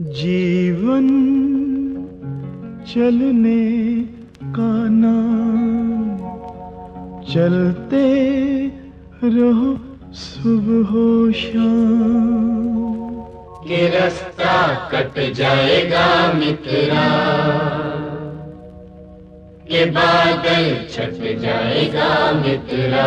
जीवन चलने का नाम चलते रहो सुबह हो शाम। कि रास्ता कट जाएगा मित्रा। के बादल छट जाएगा मित्रा।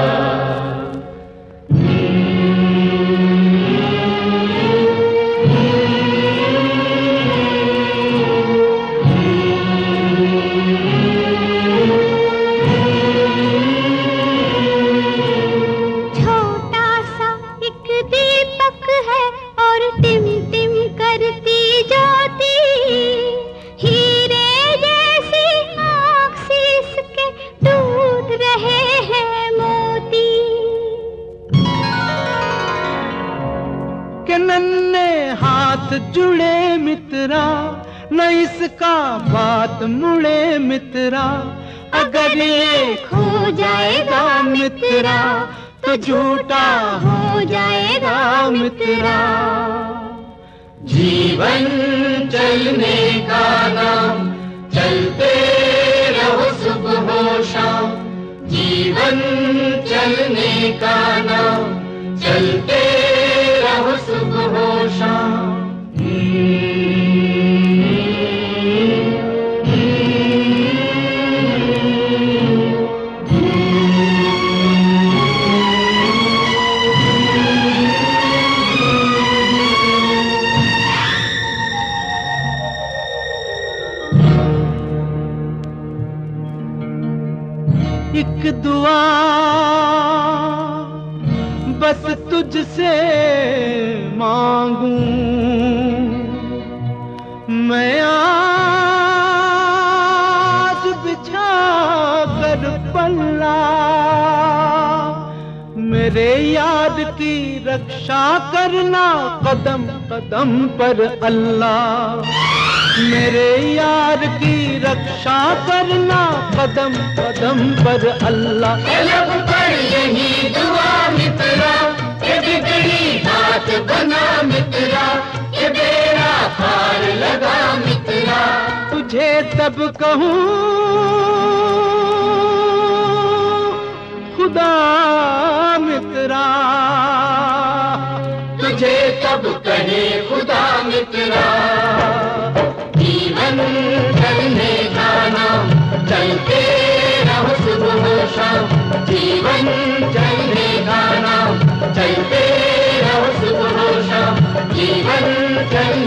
जुड़े मित्रा न इसका बात मुड़े मित्रा। अगर ये खो जाएगा मित्रा तो झूठा हो जाएगा मित्रा। जीवन चलने का नाम चलते रहो सुबह हो शाम। जीवन चलने का नाम चलते एक दुआ। बस तुझसे मांगू। मैं आज बिछा कर पल्ला। मेरे याद की रक्षा करना कदम कदम पर अल्लाह। मेरे यार की रक्षा करना कदम कदम पर अल्लाह। पर यही दुआ मित्रा ये बिगड़ी बात बना मित्रा ये बेड़ा पार लगा मित्रा। तुझे तब कहूँ खुदा मित्रा। तुझे तब कहे खुदा मित्रा। जीवन चलने का जीवन